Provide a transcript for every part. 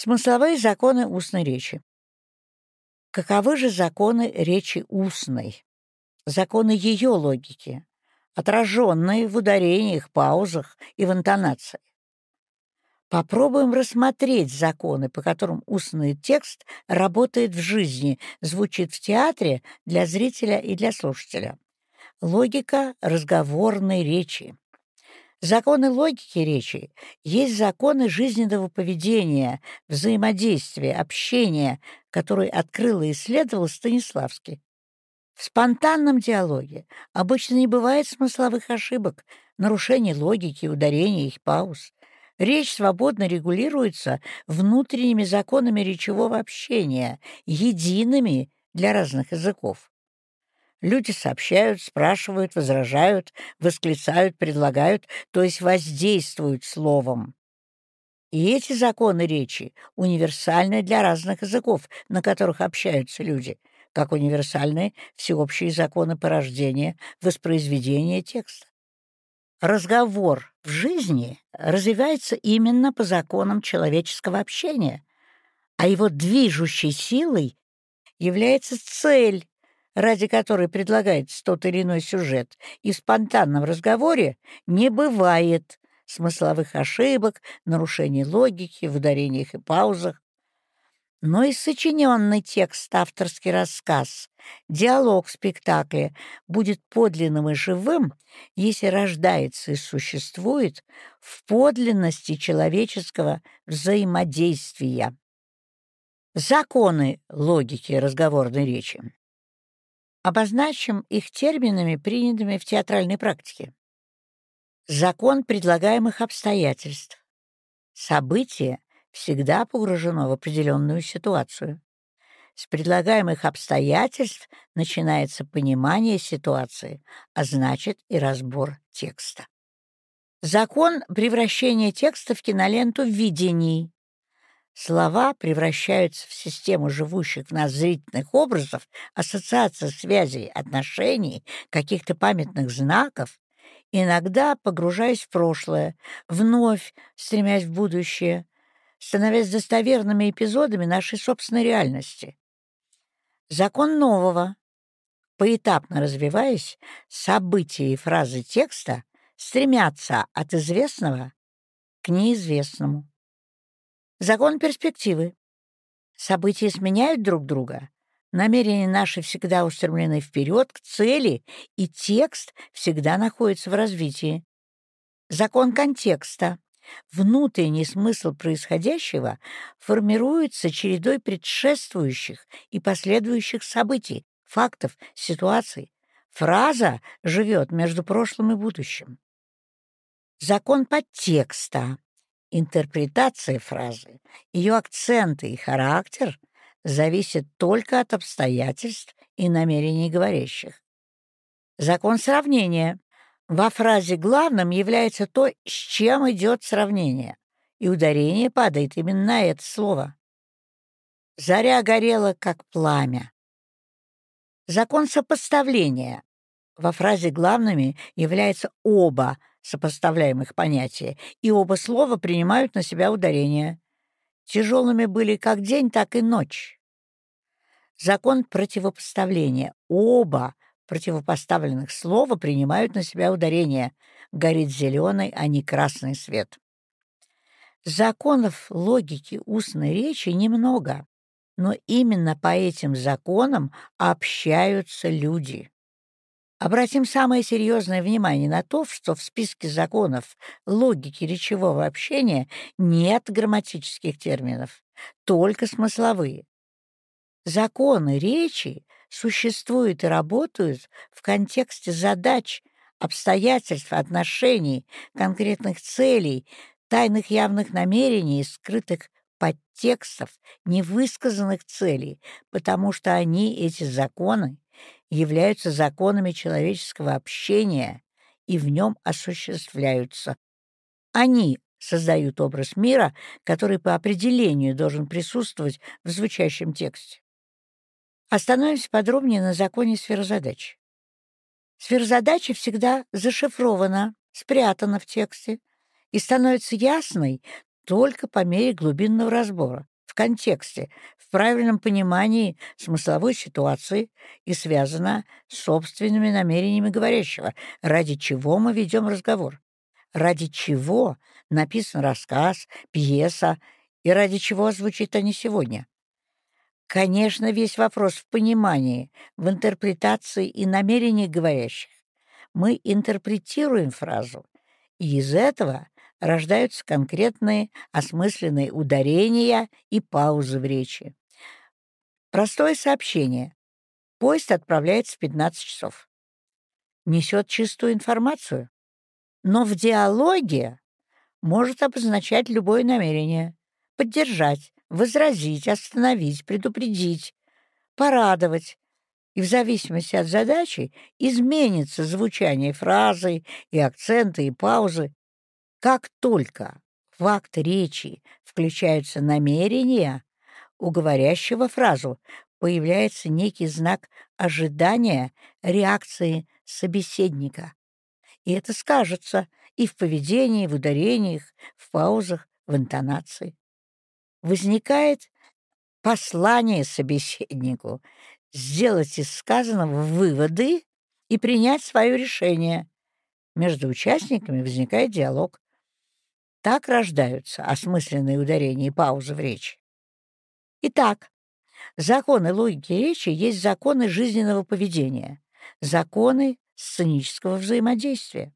Смысловые законы устной речи. Каковы же законы речи устной? Законы ее логики, отраженные в ударениях, паузах и в интонации. Попробуем рассмотреть законы, по которым устный текст работает в жизни, звучит в театре для зрителя и для слушателя. Логика разговорной речи. Законы логики речи есть законы жизненного поведения, взаимодействия, общения, которые открыл и исследовал Станиславский. В спонтанном диалоге обычно не бывает смысловых ошибок, нарушений логики, ударений их пауз. Речь свободно регулируется внутренними законами речевого общения, едиными для разных языков. Люди сообщают, спрашивают, возражают, восклицают, предлагают, то есть воздействуют словом. И эти законы речи универсальны для разных языков, на которых общаются люди, как универсальны всеобщие законы порождения, воспроизведения текста. Разговор в жизни развивается именно по законам человеческого общения, а его движущей силой является цель, ради которой предлагается тот или иной сюжет, и в спонтанном разговоре не бывает смысловых ошибок, нарушений логики в ударениях и паузах. Но и сочиненный текст, авторский рассказ, диалог в спектакле будет подлинным и живым, если рождается и существует в подлинности человеческого взаимодействия. Законы логики разговорной речи. Обозначим их терминами, принятыми в театральной практике. Закон предлагаемых обстоятельств. Событие всегда погружено в определенную ситуацию. С предлагаемых обстоятельств начинается понимание ситуации, а значит и разбор текста. Закон превращения текста в киноленту видений. Слова превращаются в систему живущих в нас зрительных образов, ассоциаций, связей, отношений, каких-то памятных знаков, иногда погружаясь в прошлое, вновь стремясь в будущее, становясь достоверными эпизодами нашей собственной реальности. Закон нового. Поэтапно развиваясь, события и фразы текста стремятся от известного к неизвестному. Закон перспективы. События сменяют друг друга. Намерения наши всегда устремлены вперед, к цели, и текст всегда находится в развитии. Закон контекста. Внутренний смысл происходящего формируется чередой предшествующих и последующих событий, фактов, ситуаций. Фраза живет между прошлым и будущим. Закон подтекста. Интерпретация фразы, ее акценты и характер зависят только от обстоятельств и намерений говорящих. Закон сравнения. Во фразе главным является то, с чем идет сравнение, и ударение падает именно на это слово. Заря горела, как пламя. Закон сопоставления. Во фразе главными являются оба сопоставляемых понятия, и оба слова принимают на себя ударение. Тяжелыми были как день, так и ночь. Закон противопоставления. Оба противопоставленных слова принимают на себя ударение. Горит зеленый, а не красный свет. Законов логики устной речи немного, но именно по этим законам общаются люди. Обратим самое серьезное внимание на то, что в списке законов логики речевого общения нет грамматических терминов, только смысловые. Законы речи существуют и работают в контексте задач, обстоятельств, отношений, конкретных целей, тайных явных намерений, скрытых подтекстов, невысказанных целей, потому что они, эти законы, являются законами человеческого общения и в нем осуществляются. Они создают образ мира, который по определению должен присутствовать в звучащем тексте. Остановимся подробнее на законе сферозадач. Сферозадача всегда зашифрована, спрятана в тексте и становится ясной только по мере глубинного разбора, контексте, в правильном понимании смысловой ситуации и связана с собственными намерениями говорящего, ради чего мы ведем разговор, ради чего написан рассказ, пьеса и ради чего звучит они сегодня. Конечно, весь вопрос в понимании, в интерпретации и намерении говорящих. Мы интерпретируем фразу, и из этого рождаются конкретные осмысленные ударения и паузы в речи. Простое сообщение. Поезд отправляется в 15 часов. Несет чистую информацию. Но в диалоге может обозначать любое намерение. Поддержать, возразить, остановить, предупредить, порадовать. И в зависимости от задачи изменится звучание фразы и акценты, и паузы. Как только в акт речи включаются намерения, у говорящего фразу появляется некий знак ожидания реакции собеседника. И это скажется и в поведении, в ударениях, в паузах, в интонации. Возникает послание собеседнику сделать из сказанного выводы и принять свое решение. Между участниками возникает диалог. Так рождаются осмысленные ударения и паузы в речи. Итак, законы логики речи есть законы жизненного поведения, законы сценического взаимодействия.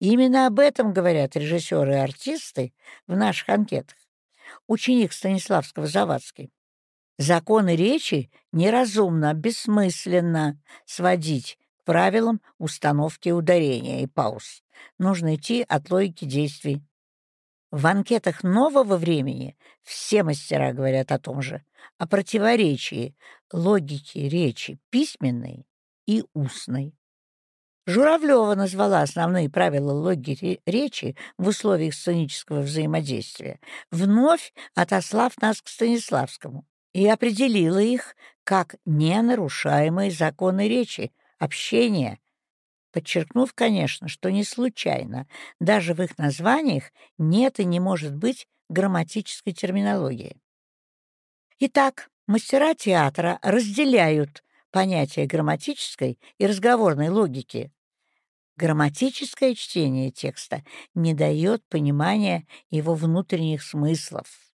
именно об этом говорят режиссеры и артисты в наших анкетах. Ученик Станиславского Завадский. Законы речи неразумно, бессмысленно сводить к правилам установки ударения и пауз. Нужно идти от логики действий. В анкетах нового времени все мастера говорят о том же, о противоречии логики речи письменной и устной. Журавлева назвала основные правила логики речи в условиях сценического взаимодействия, вновь отослав нас к Станиславскому, и определила их как ненарушаемые законы речи, общения, подчеркнув, конечно, что не случайно, даже в их названиях нет и не может быть грамматической терминологии. Итак, мастера театра разделяют понятия грамматической и разговорной логики. Грамматическое чтение текста не дает понимания его внутренних смыслов.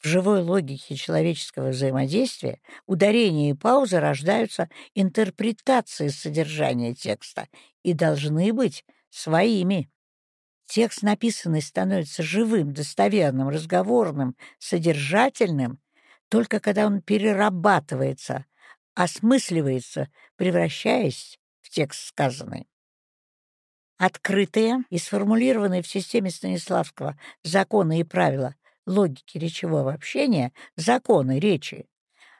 В живой логике человеческого взаимодействия ударения и паузы рождаются интерпретацией содержания текста и должны быть своими. Текст, написанный, становится живым, достоверным, разговорным, содержательным, только когда он перерабатывается, осмысливается, превращаясь в текст сказанный. Открытые и сформулированные в системе Станиславского законы и правила логики речевого общения, законы речи,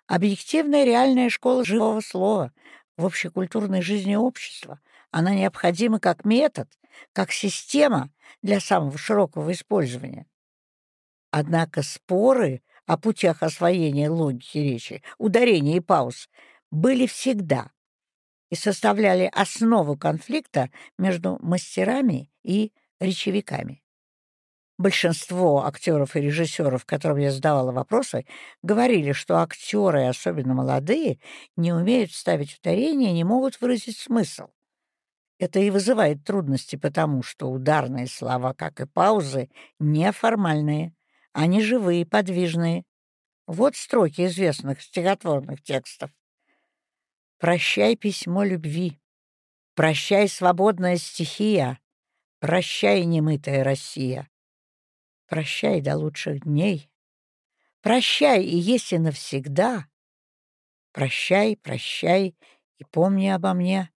объективная реальная школа живого слова в общекультурной жизни общества. Она необходима как метод, как система для самого широкого использования. Однако споры о путях освоения логики речи, ударения и пауз были всегда и составляли основу конфликта между мастерами и речевиками. Большинство актеров и режиссеров, которым я задавала вопросы, говорили, что актеры, особенно молодые, не умеют ставить ударение, не могут выразить смысл. Это и вызывает трудности, потому что ударные слова, как и паузы, неформальные, они живые, подвижные. Вот строки известных стихотворных текстов. «Прощай письмо любви, прощай свободная стихия, прощай немытая Россия». Прощай до лучших дней. Прощай, и если навсегда. Прощай, прощай, и помни обо мне.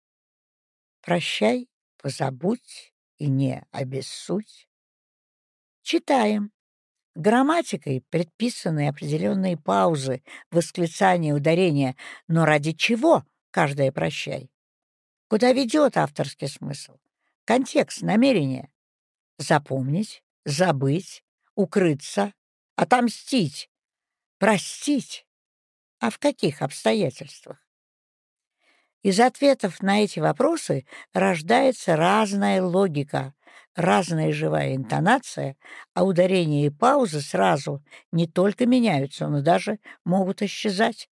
Прощай, позабудь и не обессудь. Читаем. Грамматикой предписаны определенные паузы, восклицания, ударения, но ради чего каждое «прощай»? Куда ведет авторский смысл? Контекст, намерение. Запомнить, забыть, укрыться, отомстить, простить. А в каких обстоятельствах? Из ответов на эти вопросы рождается разная логика, разная живая интонация, а ударения и паузы сразу не только меняются, но даже могут исчезать.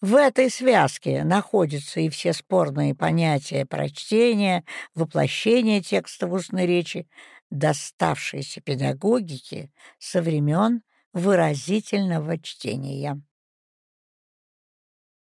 В этой связке находятся и все спорные понятия прочтения, воплощения текста в устной речи, доставшиеся педагогике со времен выразительного чтения.